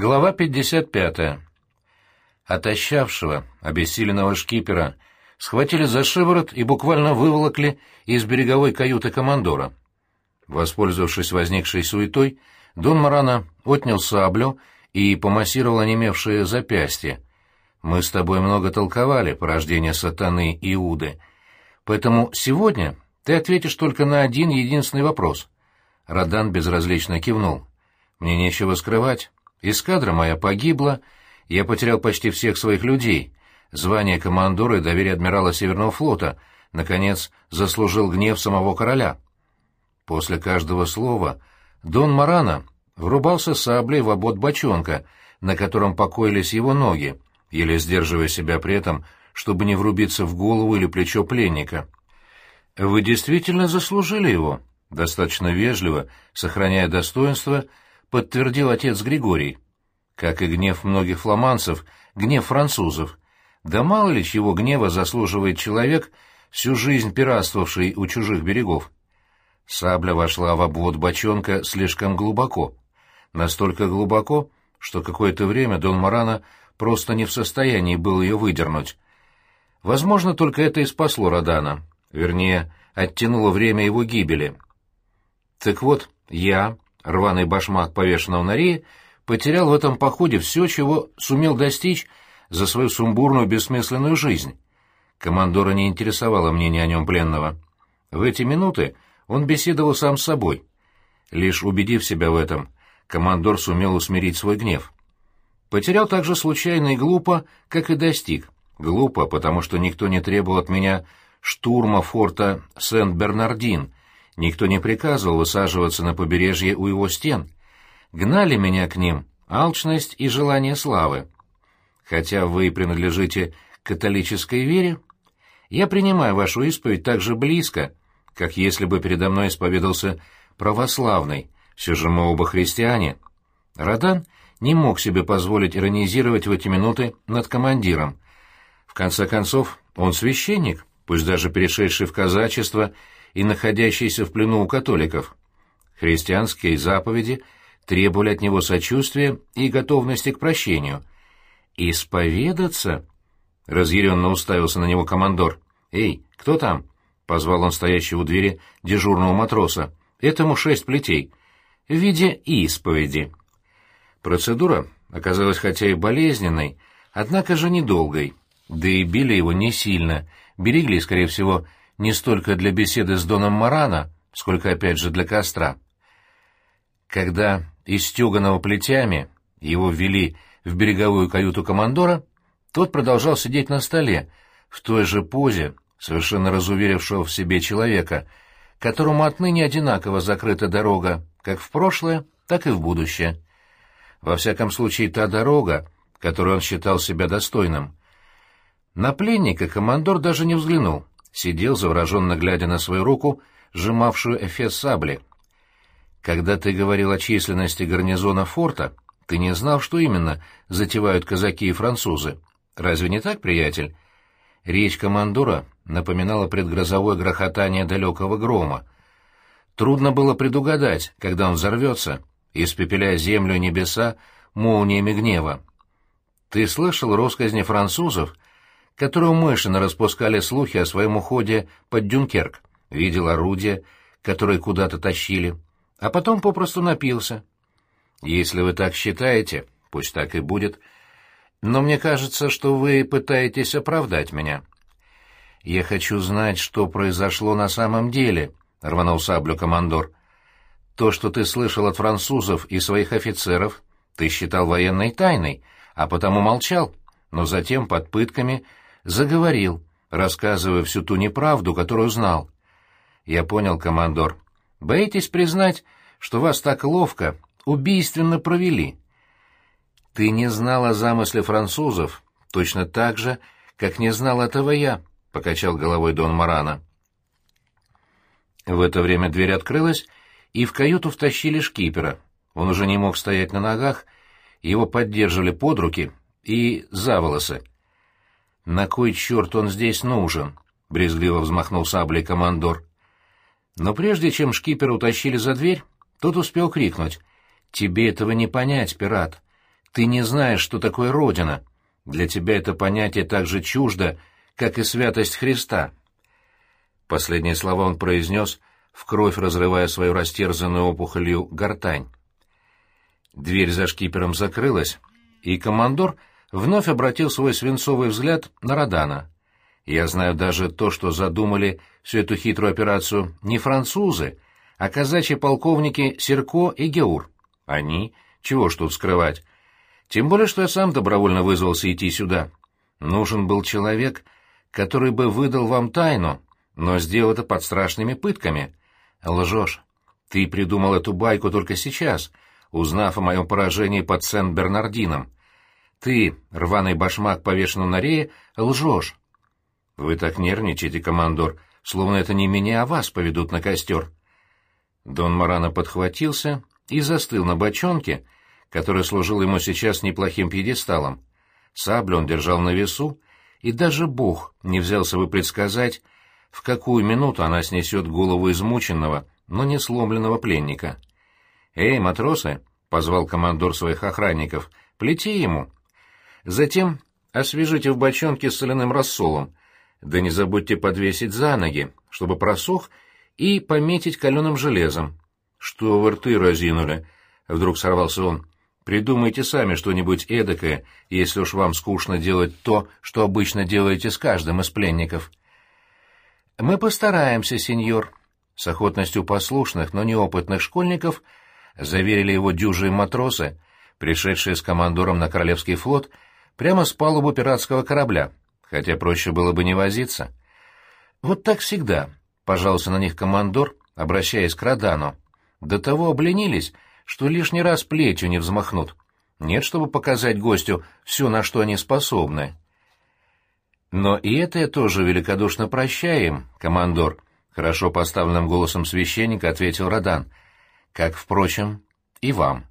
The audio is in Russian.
Глава 55. Отощавшего, обессиленного шкипера схватили за шиворот и буквально выволокли из береговой каюты командора. Воспользовавшись возникшей суетой, Дон Марана отнял саблю и помассировал онемевшие запястья. «Мы с тобой много толковали, порождение сатаны Иуды, поэтому сегодня ты ответишь только на один единственный вопрос». Радан безразлично кивнул. «Мне нечего скрывать». Эскадра моя погибла, я потерял почти всех своих людей. Звание командора и доверие адмирала Северного флота, наконец, заслужил гнев самого короля. После каждого слова Дон Марана врубался саблей в обод бочонка, на котором покоились его ноги, еле сдерживая себя при этом, чтобы не врубиться в голову или плечо пленника. «Вы действительно заслужили его», — достаточно вежливо, сохраняя достоинство, — подтвердил отец Григорий. Как и гнев многих фламанцев, гнев французов. Да мало ли чего гнева заслуживает человек, всю жизнь пиратствовавший у чужих берегов. Сабля вошла в обвод бочонка слишком глубоко. Настолько глубоко, что какое-то время Дон Марана просто не в состоянии был ее выдернуть. Возможно, только это и спасло Родана, вернее, оттянуло время его гибели. Так вот, я, рваный башмак повешенного на рее, потерял в этом походе все, чего сумел достичь за свою сумбурную бессмысленную жизнь. Командора не интересовало мнение о нем пленного. В эти минуты он беседовал сам с собой. Лишь убедив себя в этом, командор сумел усмирить свой гнев. Потерял так же случайно и глупо, как и достиг. Глупо, потому что никто не требовал от меня штурма форта Сент-Бернардин, Никто не приказывал высаживаться на побережье у его стен. Гнали меня к ним алчность и желание славы. Хотя вы принадлежите католической вере, я принимаю вашу исповедь так же близко, как если бы передо мной исповедался православный, все же мы оба христиане. Радан не мог себе позволить иронизировать в эти минуты над командиром. В конце концов, он священник, пусть даже перешедший в казачество и находящийся в плену у католиков. Христианские заповеди требовали от него сочувствия и готовности к прощению. «Исповедаться?» — разъяренно уставился на него командор. «Эй, кто там?» — позвал он стоящего у двери дежурного матроса. «Этому шесть плетей. В виде исповеди». Процедура оказалась хотя и болезненной, однако же недолгой. Да и били его не сильно, берегли, скорее всего, не столько для беседы с Доном Марана, сколько, опять же, для костра. Когда истеганного плетями его ввели в береговую каюту командора, тот продолжал сидеть на столе, в той же позе, совершенно разуверившего в себе человека, которому отныне одинаково закрыта дорога как в прошлое, так и в будущее. Во всяком случае, та дорога, которую он считал себя достойным. На пленника командор даже не взглянул сидел, завороженно глядя на свою руку, сжимавшую эфес сабли. «Когда ты говорил о численности гарнизона форта, ты не знал, что именно затевают казаки и французы. Разве не так, приятель?» Речь командора напоминала предгрозовое грохотание далекого грома. Трудно было предугадать, когда он взорвется, испепеляя землю и небеса молниями гнева. «Ты слышал россказни французов?» Которые умышленно распускали слухи о своем уходе под Дюнкерк, видел орудия, которые куда-то тащили, а потом попросту напился. Если вы так считаете, пусть так и будет, но мне кажется, что вы пытаетесь оправдать меня. Я хочу знать, что произошло на самом деле, — рванул саблю командор. То, что ты слышал от французов и своих офицеров, ты считал военной тайной, а потому молчал, но затем под пытками заговорил, рассказывая всю ту неправду, которую знал. Я понял, командор. Боитесь признать, что вас так ловко, убийственно провели? Ты не знал о замысле французов, точно так же, как не знал этого я, — покачал головой Дон Марана. В это время дверь открылась, и в каюту втащили шкипера. Он уже не мог стоять на ногах, его поддерживали под руки и за волосы. «На кой черт он здесь нужен?» — брезгливо взмахнул саблей командор. Но прежде чем шкипера утащили за дверь, тот успел крикнуть. «Тебе этого не понять, пират. Ты не знаешь, что такое Родина. Для тебя это понятие так же чуждо, как и святость Христа». Последние слова он произнес, в кровь разрывая свою растерзанную опухолью гортань. Дверь за шкипером закрылась, и командор вновь обратил свой свинцовый взгляд на Родана. «Я знаю даже то, что задумали всю эту хитрую операцию не французы, а казачьи полковники Серко и Геур. Они? Чего ж тут скрывать? Тем более, что я сам добровольно вызвался идти сюда. Нужен был человек, который бы выдал вам тайну, но сделал это под страшными пытками. Лжешь. Ты придумал эту байку только сейчас, узнав о моем поражении под Сен-Бернардином. Ты, рваный башмак, повешенный на рее, лжешь. Вы так нервничаете, командор, словно это не меня, а вас поведут на костер. Дон Марано подхватился и застыл на бочонке, который служил ему сейчас неплохим пьедесталом. Саблю он держал на весу, и даже Бог не взялся бы предсказать, в какую минуту она снесет голову измученного, но не сломленного пленника. «Эй, матросы!» — позвал командор своих охранников. «Плети ему!» Затем освежите в бочонке с соляным рассолом, да не забудьте подвесить за ноги, чтобы просох и пометить каленым железом. Что вы рты разинули? Вдруг сорвался он. Придумайте сами что-нибудь эдакое, если уж вам скучно делать то, что обычно делаете с каждым из пленников. Мы постараемся, сеньор. С охотностью послушных, но неопытных школьников заверили его дюжие матросы, пришедшие с командором на Королевский флот прямо с палубы пиратского корабля, хотя проще было бы не возиться. Вот так всегда, пожаловался на них командор, обращаясь к Радану. До того обленились, что лишний раз плетью не взмахнут. Нет, чтобы показать гостю все, на что они способны. Но и это я тоже великодушно прощаем, командор, хорошо поставленным голосом священника ответил Радан. Как, впрочем, и вам.